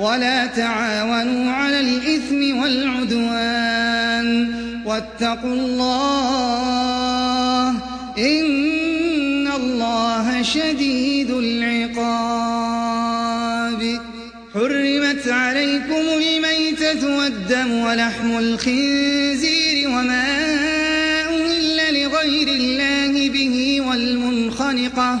ولا تعاونوا على الإثم والعدوان واتقوا الله إن الله شديد العقاب. حرمت عليكم الميتة والدم ولحم الخنزير وما أهل لغير الله به والمنخنقة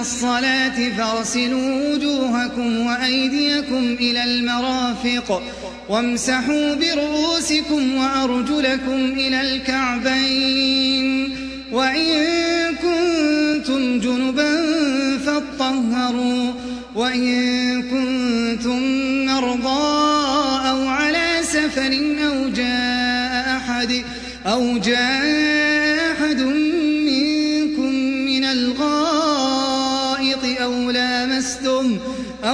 الصلاة فاغسلوا وجوهكم وأيديكم إلى المرافق وامسحوا برؤوسكم وأرجلكم إلى الكعبين وإن كنتم جنبا فاطهروا وإن كنتم مرضى أو على سفر أو جاء أحد أو جاء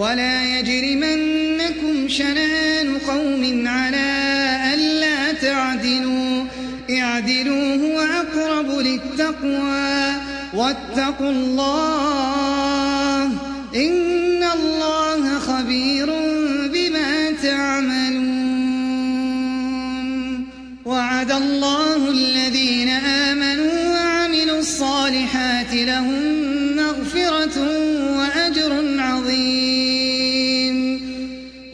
ولا يجرمنكم شنان قوم على ألا تعدلوا. اعدلوا هو أقرب للتقوى. واتقوا الله إن الله خبير بما تعملون. وعد الله الذين آمنوا وعملوا الصالحات لهم مغفرة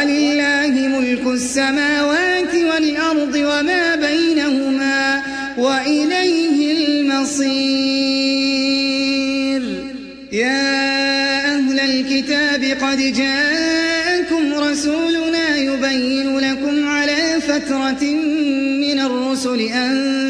ولله ملك السماوات والأرض وما بينهما وإليه المصير. يا أهل الكتاب قد جاءكم رسولنا يبين لكم على فترة من الرسل أن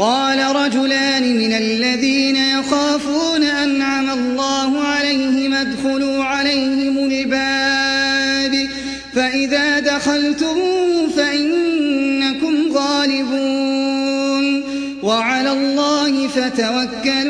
قال رجلان من الذين يخافون أنعم الله عليهم ادخلوا عليهم الباب فإذا دخلتم فإنكم غالبون وعلى الله فتوكلوا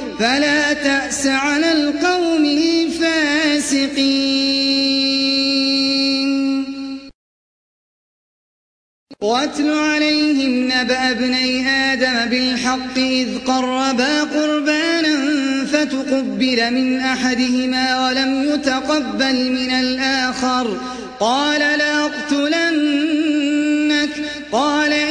فلا تأس على القوم الفاسقين. واتل عليهم نبأ ابني آدم بالحق إذ قربا قربانا فتقبل من أحدهما ولم يتقبل من الآخر. قال لأقتلنك قال إنما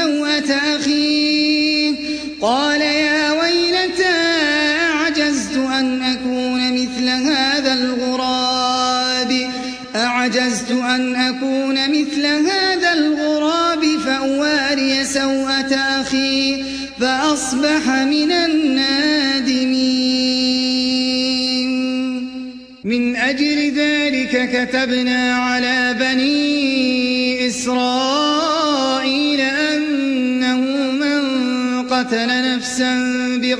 سوءة أخيه قال يا ويلتى أعجزت أن أكون مثل هذا الغراب؟ أعجزت أن أكون مثل هذا الغراب فأواري سوءة أخي فأصبح من النادمين. من أجل ذلك كتبنا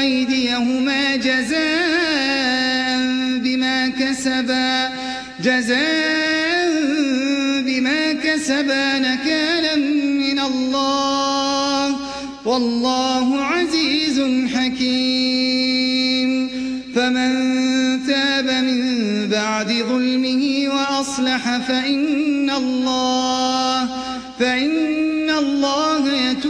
أيديهما جزاء بما كسبا جزاء بما كسبا نكالا من الله. والله عزيز حكيم. فمن تاب من بعد ظلمه وأصلح فإن الله فإن الله يتوب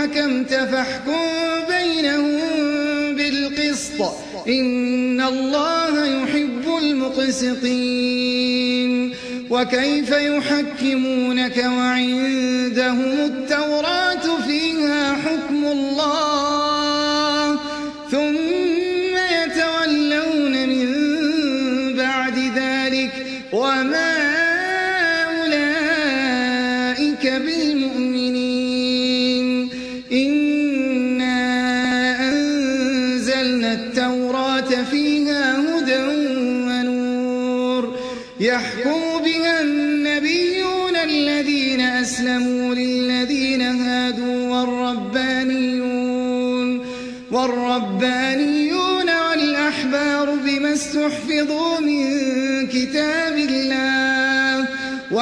حكمت فاحكم بينهم بالقسط. إن الله يحب المقسطين. وكيف يحكمونك وعندهم التوراة فيها حكم الله؟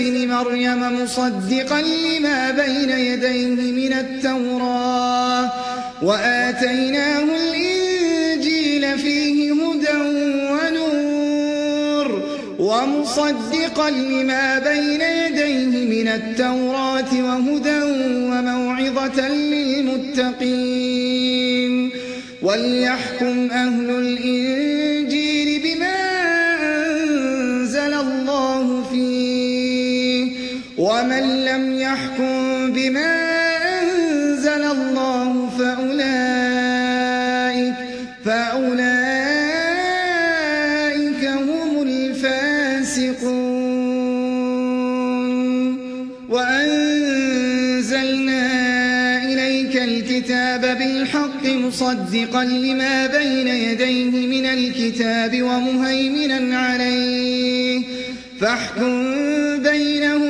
بعيسى بن مريم مصدقا لما بين يديه من التوراة وآتيناه الإنجيل فيه هدى ونور ومصدقا لما بين يديه من التوراة وهدى وموعظة للمتقين وليحكم أهل الإنجيل يحكم بما أنزل الله فأولئك فأولئك هم الفاسقون. وأنزلنا إليك الكتاب بالحق مصدقا لما بين يديه من الكتاب ومهيمنا عليه. فاحكم بينهم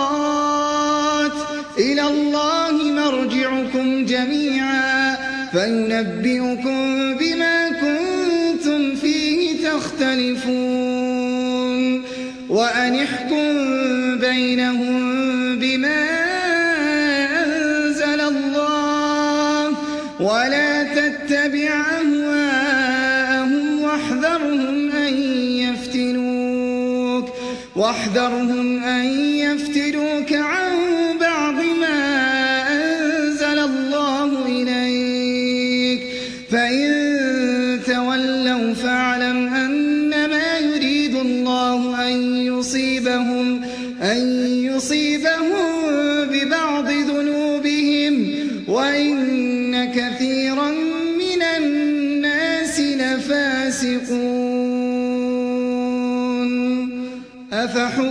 الله مرجعكم جميعا فينبئكم بما كنتم فيه تختلفون وأن احكم بينهم بما أنزل الله ولا تتبع أهواءهم واحذرهم أن يفتنوك واحذرهم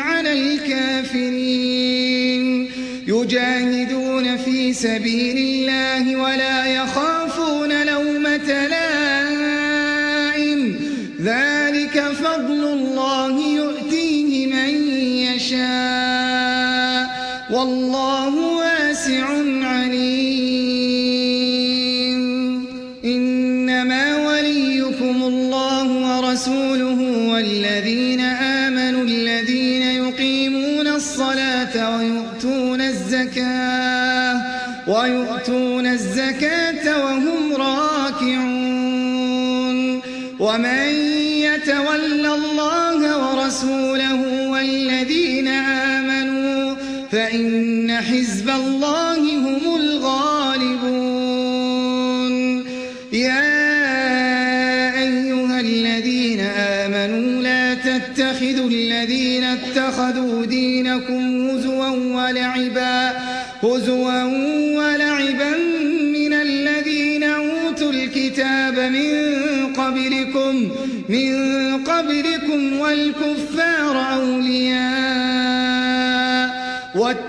على الكافرين. يجاهدون في سبيل الله ولا يخافون لومة لائم الله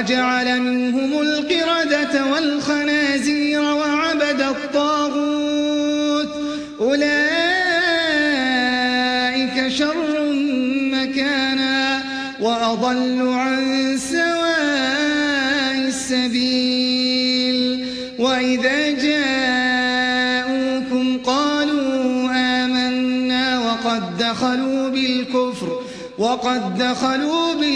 وجعل منهم القردة والخنازير وعبد الطاغوت. أولئك شر مكانا وأضل عن سواء السبيل. وإذا جاءوكم قالوا آمنا وقد دخلوا بالكفر وقد دخلوا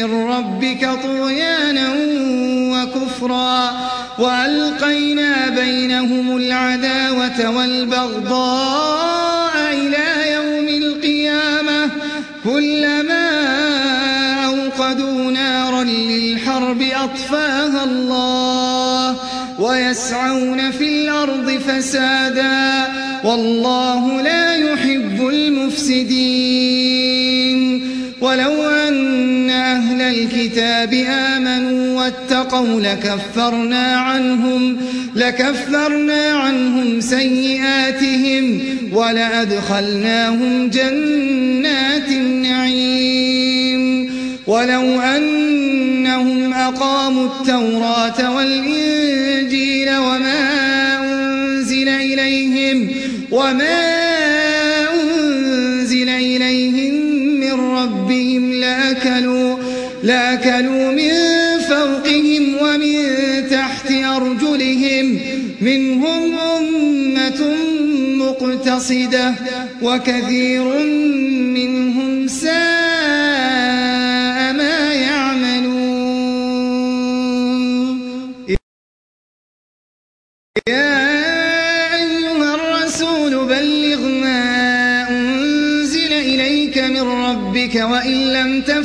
من ربك طغيانا وكفرا وألقينا بينهم العداوة والبغضاء إلى يوم القيامة كلما أوقدوا نارا للحرب أطفاها الله ويسعون في الأرض فسادا والله لا يحب المفسدين ولو الكتاب آمنوا واتقوا لكفرنا عنهم لكفرنا عنهم سيئاتهم ولأدخلناهم جنات النعيم ولو أنهم أقاموا التوراة والإنجيل وما أنزل إليهم وما لأكلوا من فوقهم ومن تحت أرجلهم. منهم أمة مقتصدة وكثير منهم ساء.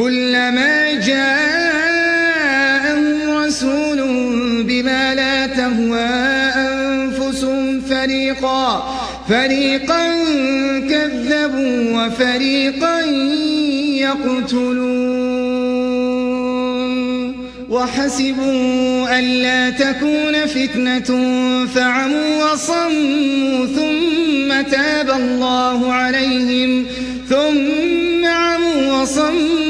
كلما جاءهم رسول بما لا تهوى أنفسهم فريقا فريقا كذبوا وفريقا يقتلون. وحسبوا ألا تكون فتنة فعموا وصموا ثم تاب الله عليهم ثم عموا وصموا.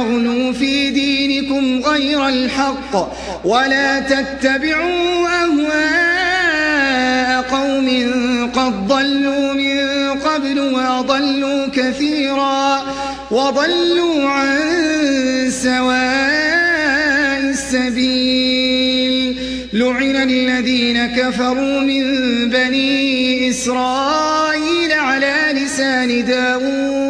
تغلوا في دينكم غير الحق ولا تتبعوا أهواء قوم قد ضلوا من قبل وأضلوا كثيرا وضلوا عن سواء السبيل لعن الذين كفروا من بني إسرائيل على لسان داود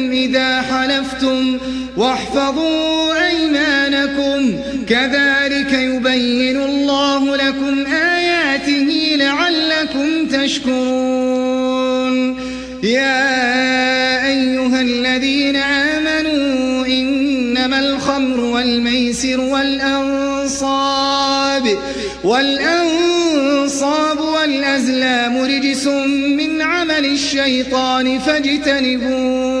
إذا حلفتم واحفظوا أيمانكم. كذلك يبين الله لكم آياته لعلكم تشكرون. يا أيها الذين آمنوا إنما الخمر والميسر والأنصاب والأنصاب والأزلام رجس من عمل الشيطان فاجتنبوه.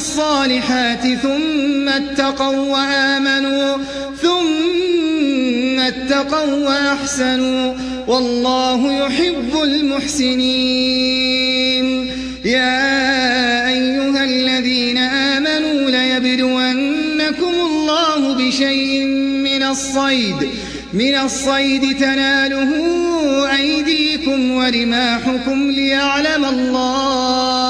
الصالحات ثم اتقوا وآمنوا ثم اتقوا وأحسنوا. والله يحب المحسنين. يا أيها الذين آمنوا ليبلونكم الله بشيء من الصيد. من الصيد تناله أيديكم ورماحكم ليعلم الله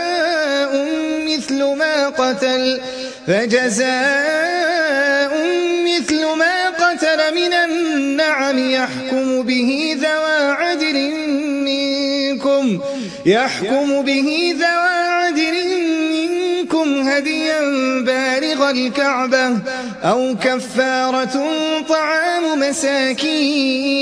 مثل ما قتل فجزاء مثل ما قتل من النعم يحكم به ذوى عدل منكم يحكم به ذوى عدل منكم هديا بالغ الكعبة أو كفارة طعام مساكين.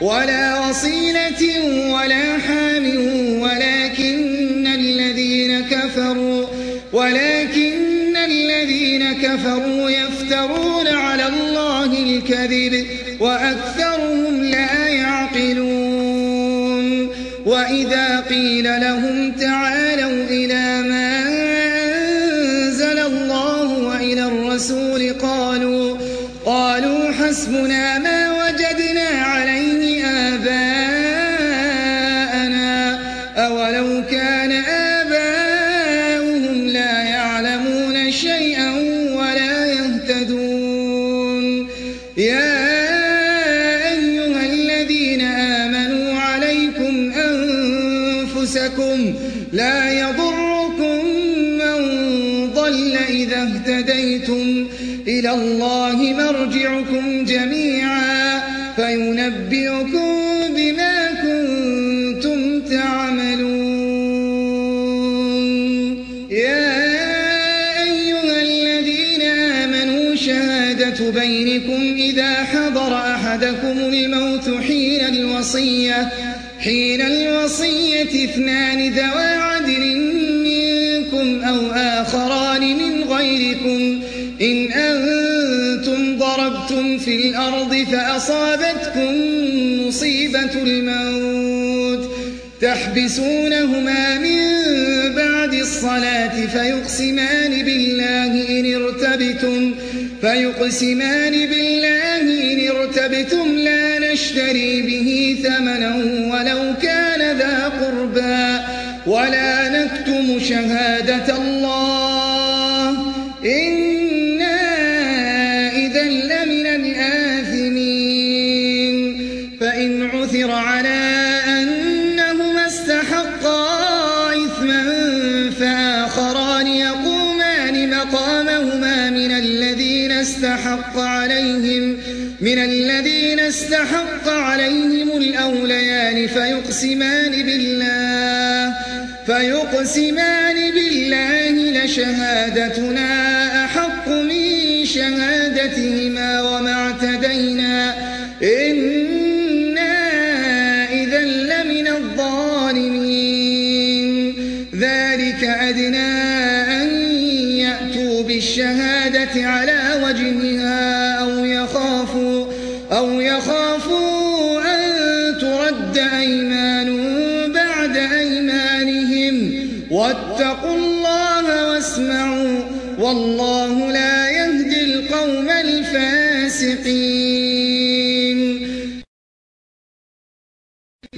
ولا وصيلة ولا حام ولكن الذين كفروا ولكن الذين كفروا يفترون على الله الكذب وأكثرهم الوصية. حين الوصية اثنان ذوى عدل منكم أو آخران من غيركم. إن أنتم ضربتم في الأرض فأصابتكم مصيبة الموت. تحبسونهما من بعد الصلاة فيقسمان بالله إن ارتبتم. فيقسمان بالله إن ارتبتم لا نشتري به ثمنا ولو كان ذا قربا ولا نكتم شهادة الله إنا استحق عليهم الأوليان فيقسمان بالله فيقسمان بالله لشهادتنا أحق من شهادتهما وما اعتدينا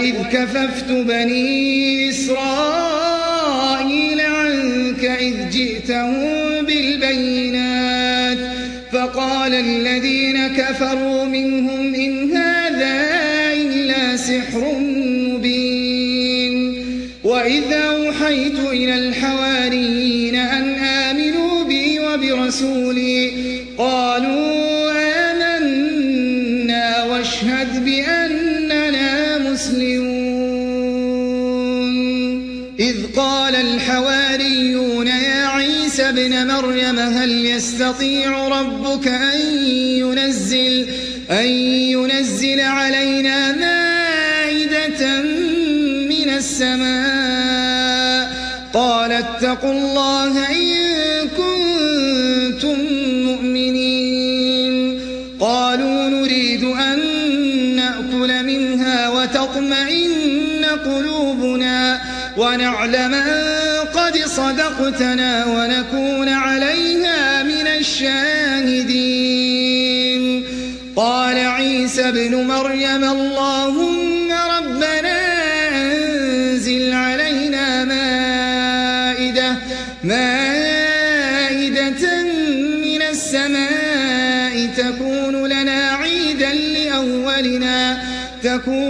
وإذ كففت بني إسرائيل عنك إذ جئتهم بالبينات فقال الذين كفروا منهم إن هذا إلا سحر مبين وإذا أوحيت إلى الحواريين أن آمنوا بي وبرسولي يستطيع ربك أن ينزل, أن ينزل علينا مائدة من السماء. قال اتقوا الله إن كنتم مؤمنين. قالوا نريد أن نأكل منها وتطمئن قلوبنا ونعلم أن قد صدقتنا ونكون عليها الشاهدين. قال عيسى ابن مريم اللهم ربنا أنزل علينا مائدة مائدة من السماء تكون لنا عيدا لأولنا تكون